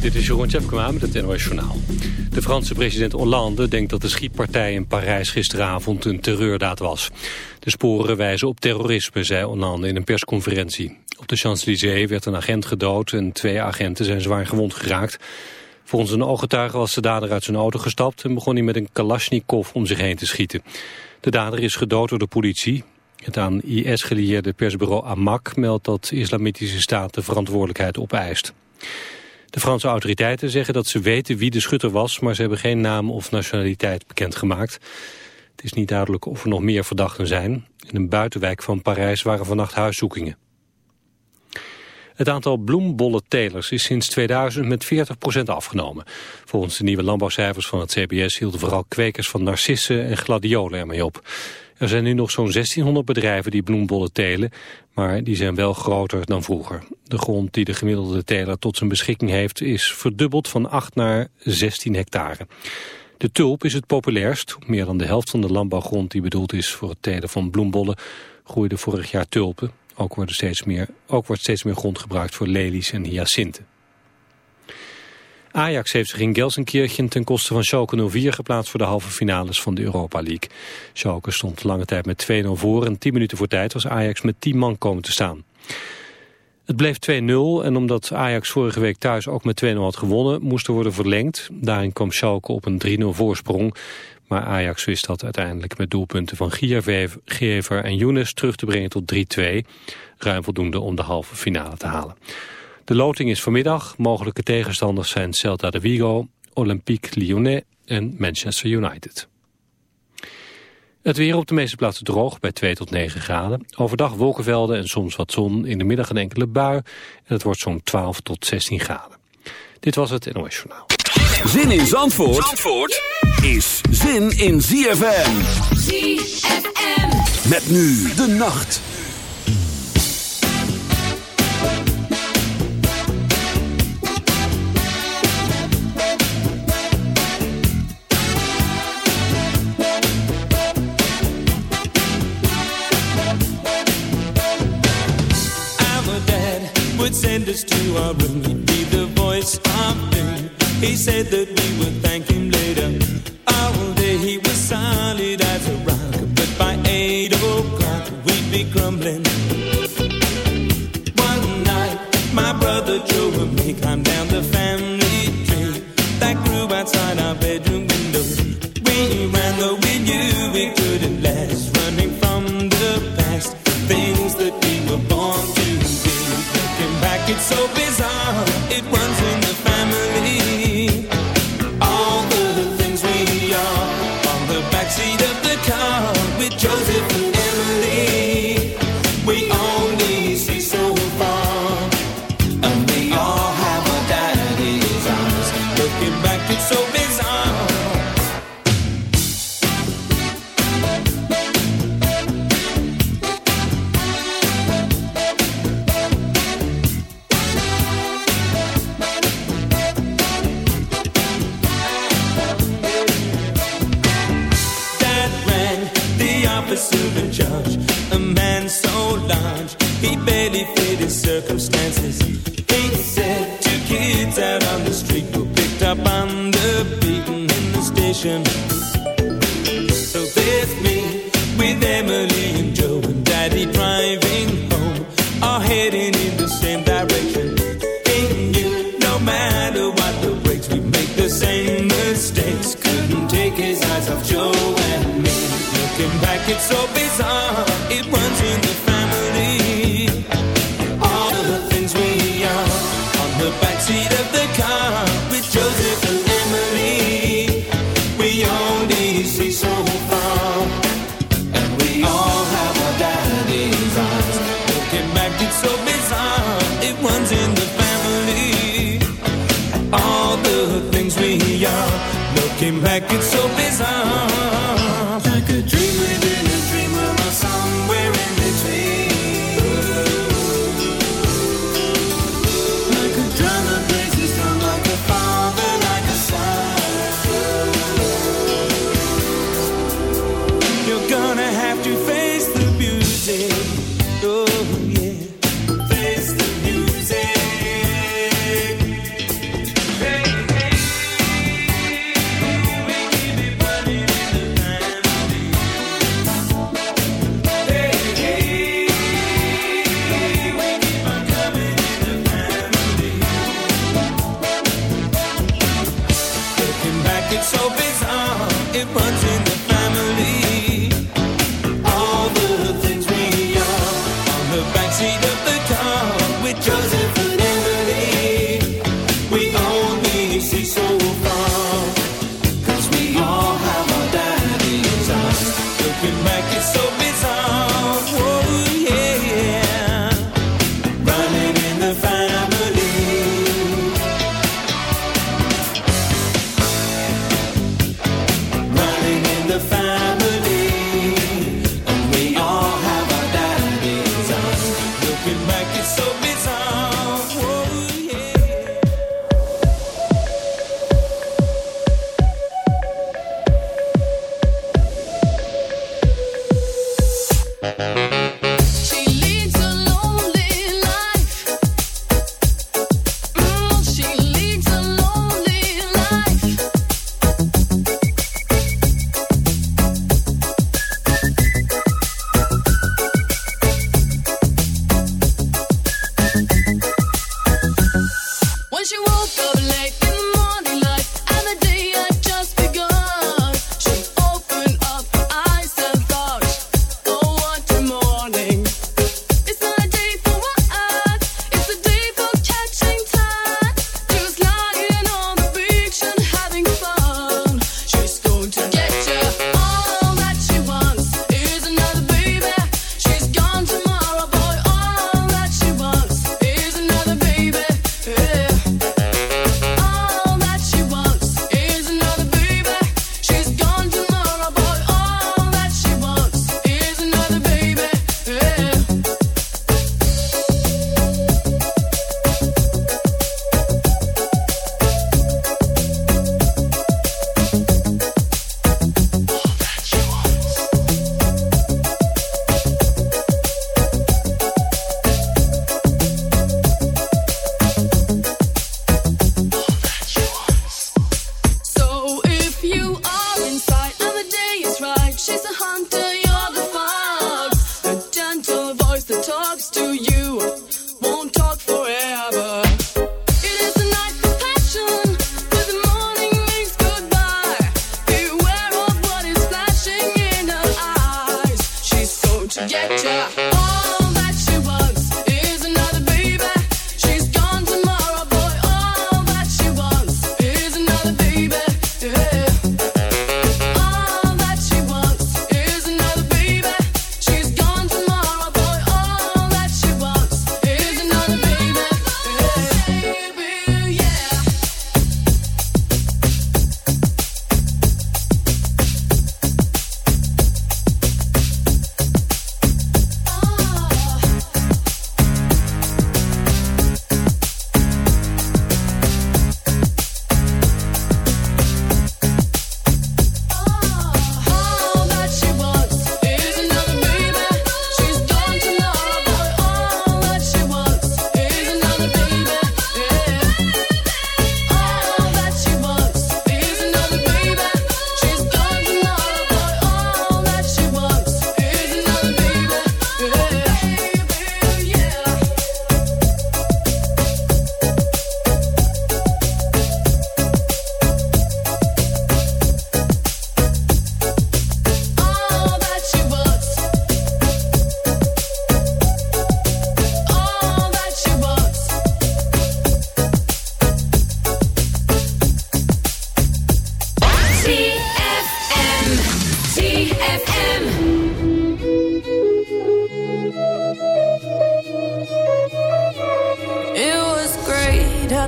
Dit is Jeroen Tjepkema met het NOS. De Franse president Hollande denkt dat de schietpartij in Parijs gisteravond een terreurdaad was. De sporen wijzen op terrorisme, zei Hollande in een persconferentie. Op de Champs-Élysées werd een agent gedood en twee agenten zijn zwaar gewond geraakt. Volgens een ooggetuige was de dader uit zijn auto gestapt... en begon hij met een kalasjnikov om zich heen te schieten. De dader is gedood door de politie. Het aan IS gelieerde persbureau Amak meldt dat de Islamitische Staat de verantwoordelijkheid opeist. De Franse autoriteiten zeggen dat ze weten wie de schutter was, maar ze hebben geen naam of nationaliteit bekendgemaakt. Het is niet duidelijk of er nog meer verdachten zijn. In een buitenwijk van Parijs waren vannacht huiszoekingen. Het aantal bloembollentelers is sinds 2000 met 40% afgenomen. Volgens de nieuwe landbouwcijfers van het CBS hielden vooral kwekers van narcissen en gladiolen ermee op. Er zijn nu nog zo'n 1600 bedrijven die bloembollen telen, maar die zijn wel groter dan vroeger. De grond die de gemiddelde teler tot zijn beschikking heeft is verdubbeld van 8 naar 16 hectare. De tulp is het populairst. Meer dan de helft van de landbouwgrond die bedoeld is voor het telen van bloembollen groeide vorig jaar tulpen. Ook, wordt steeds meer, ook wordt steeds meer grond gebruikt voor lelies en hyacinten. Ajax heeft zich in Gelsenkirchen ten koste van Schalke 04 geplaatst voor de halve finales van de Europa League. Schalke stond lange tijd met 2-0 voor en 10 minuten voor tijd was Ajax met 10 man komen te staan. Het bleef 2-0 en omdat Ajax vorige week thuis ook met 2-0 had gewonnen, moest er worden verlengd. Daarin kwam Schalke op een 3-0 voorsprong. Maar Ajax wist dat uiteindelijk met doelpunten van Giergever en Younes terug te brengen tot 3-2. Ruim voldoende om de halve finale te halen. De loting is vanmiddag. Mogelijke tegenstanders zijn Celta de Vigo, Olympique Lyonnais en Manchester United. Het weer op de meeste plaatsen droog bij 2 tot 9 graden. Overdag wolkenvelden en soms wat zon. In de middag een enkele bui. En het wordt zo'n 12 tot 16 graden. Dit was het NOS Journaal. Zin in Zandvoort, Zandvoort is zin in ZFM. ZFM. Met nu de nacht. Us to our room. He'd be the voice of doom. He said that we would thank him up on the beaten in the station. So there's me with Emily and Joe and Daddy driving home, all heading in the same direction. He knew no matter what the breaks, we make the same mistakes. Couldn't take his eyes off Joe and me. Looking back, it's so bizarre. so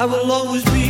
I will always be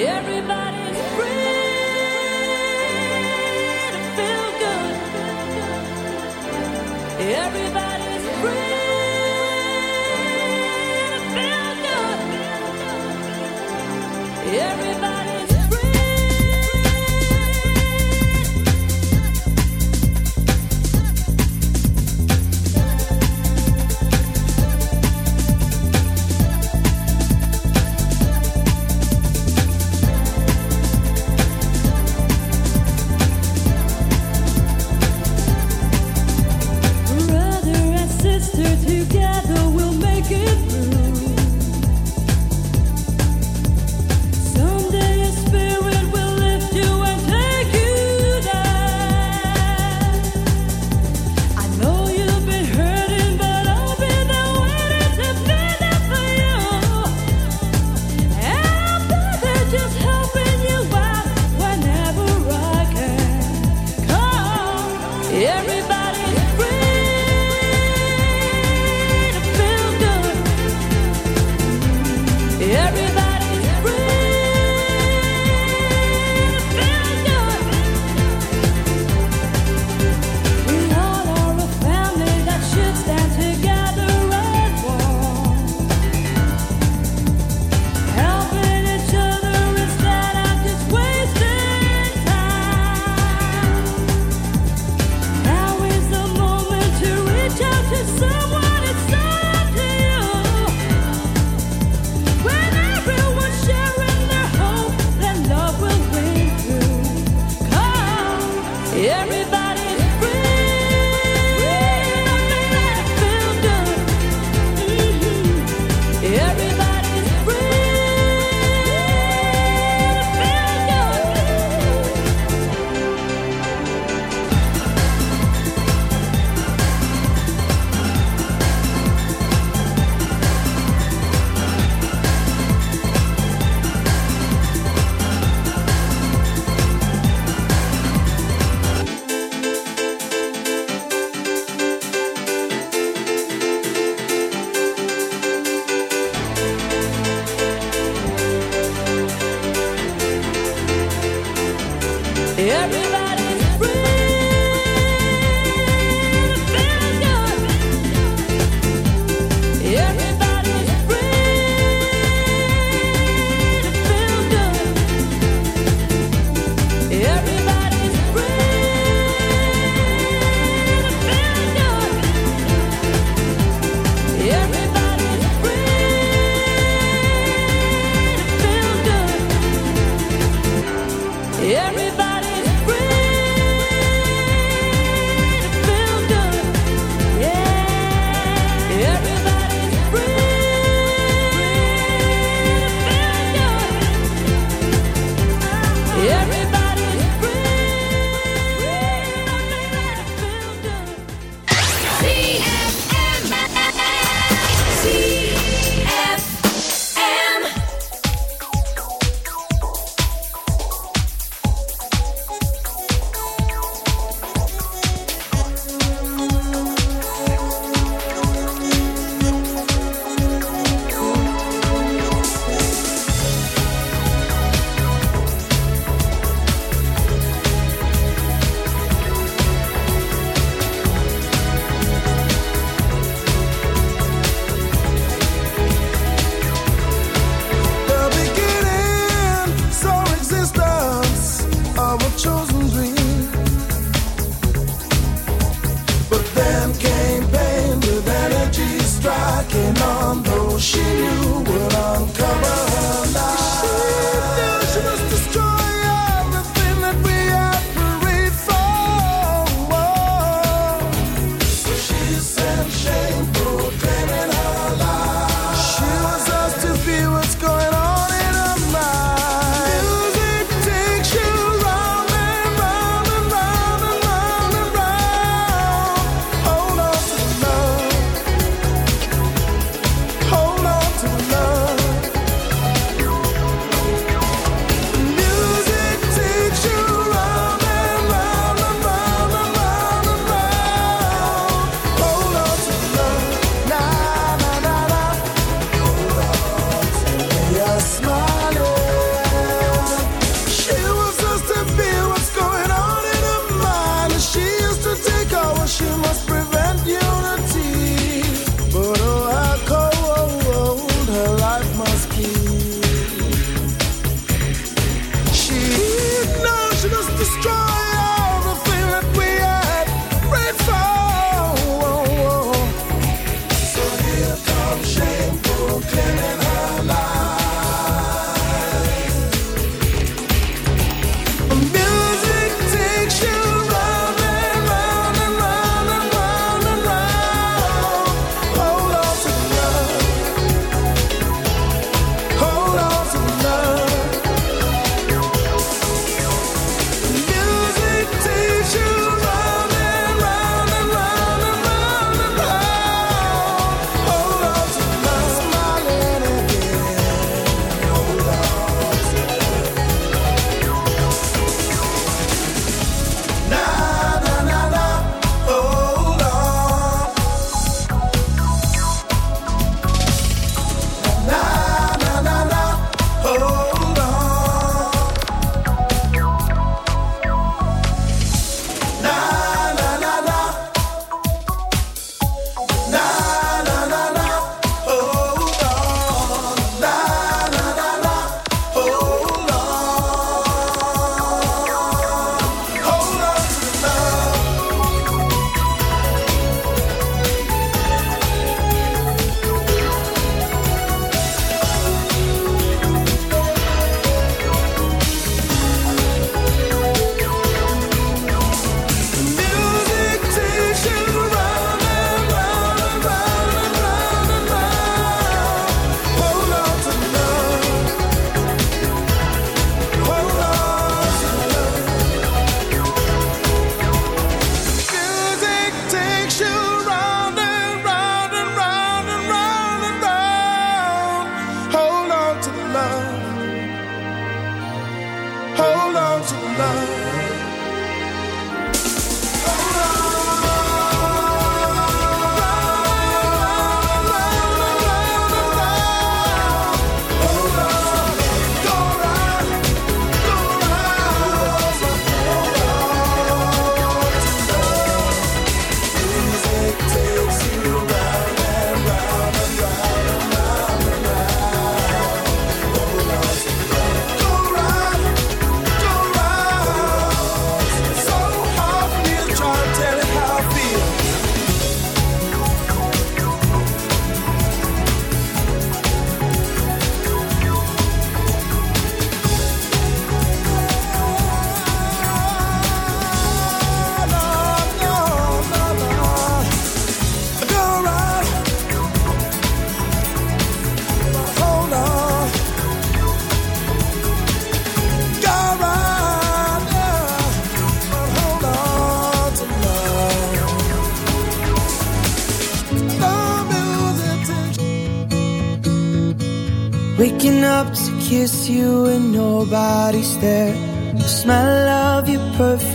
Everybody's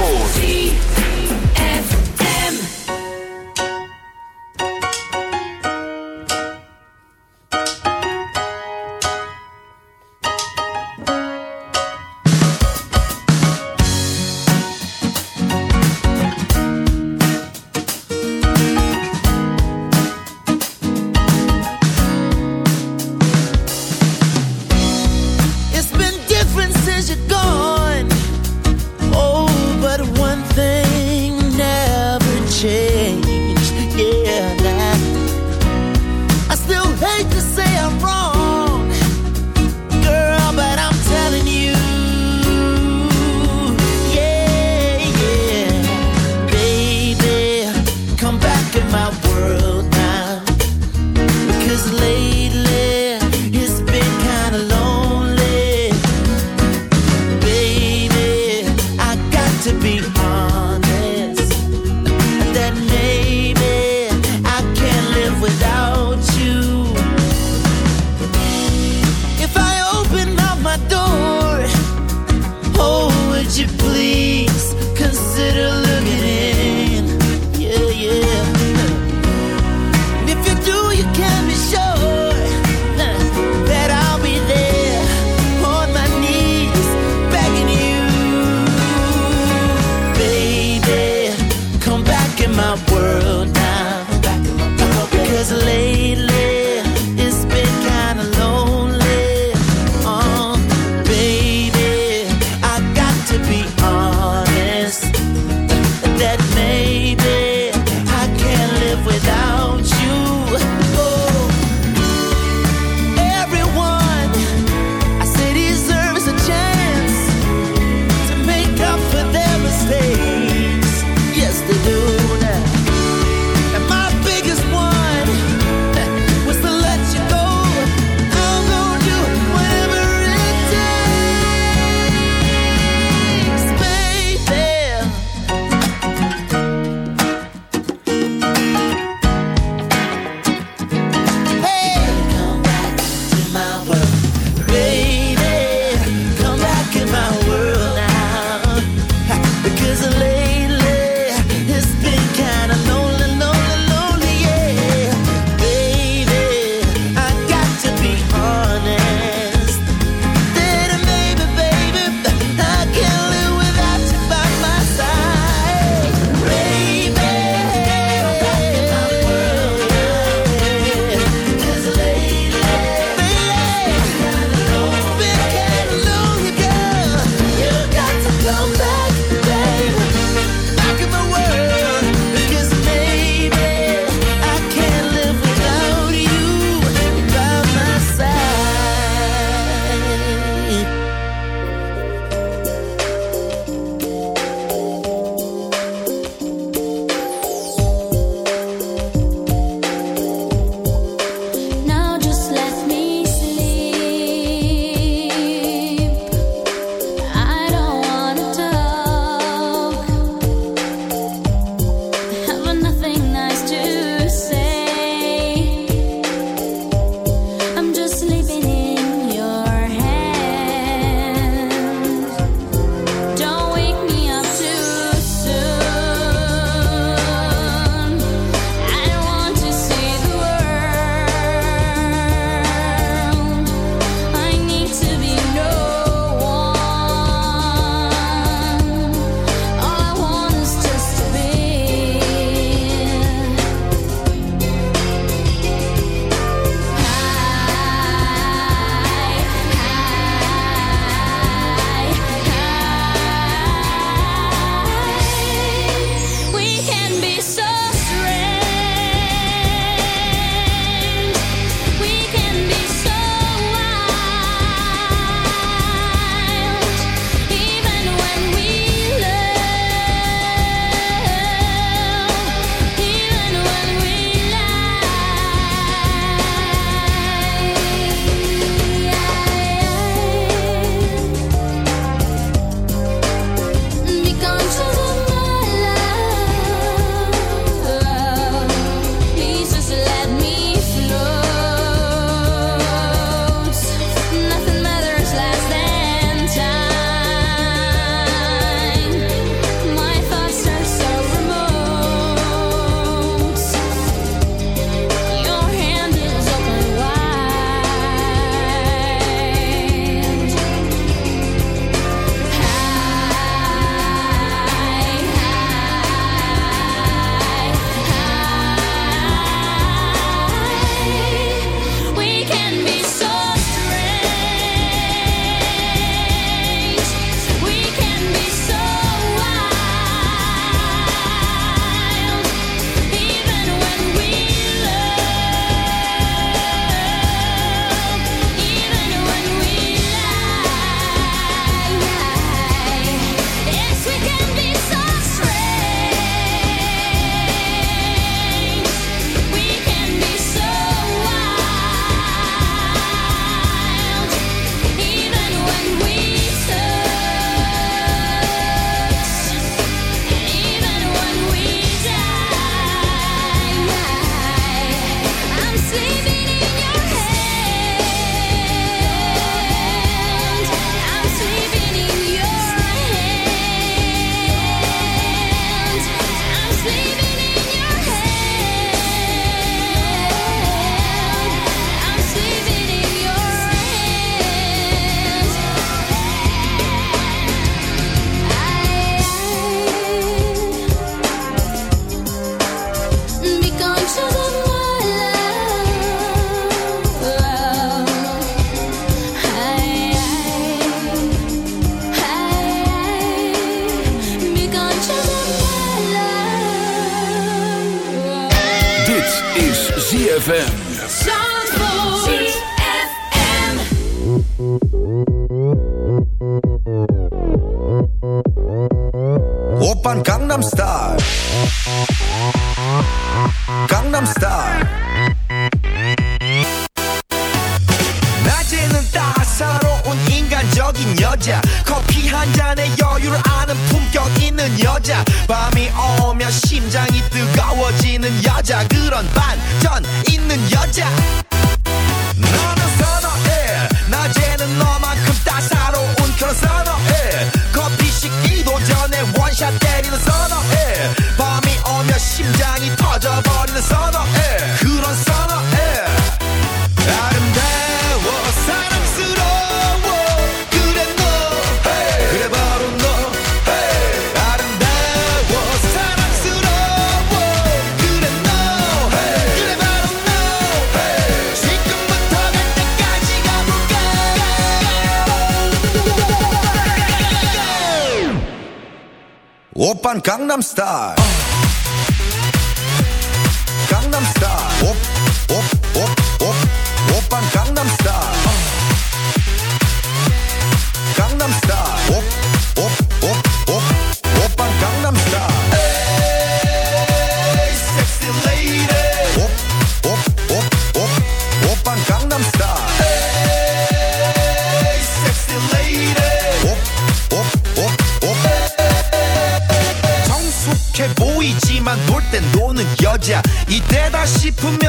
Zandvoort.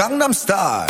Gangnam Style.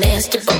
nasty boy.